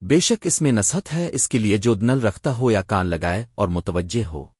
بے شک اس میں نصحت ہے اس کے لیے جو نل رکھتا ہو یا کان لگائے اور متوجہ ہو۔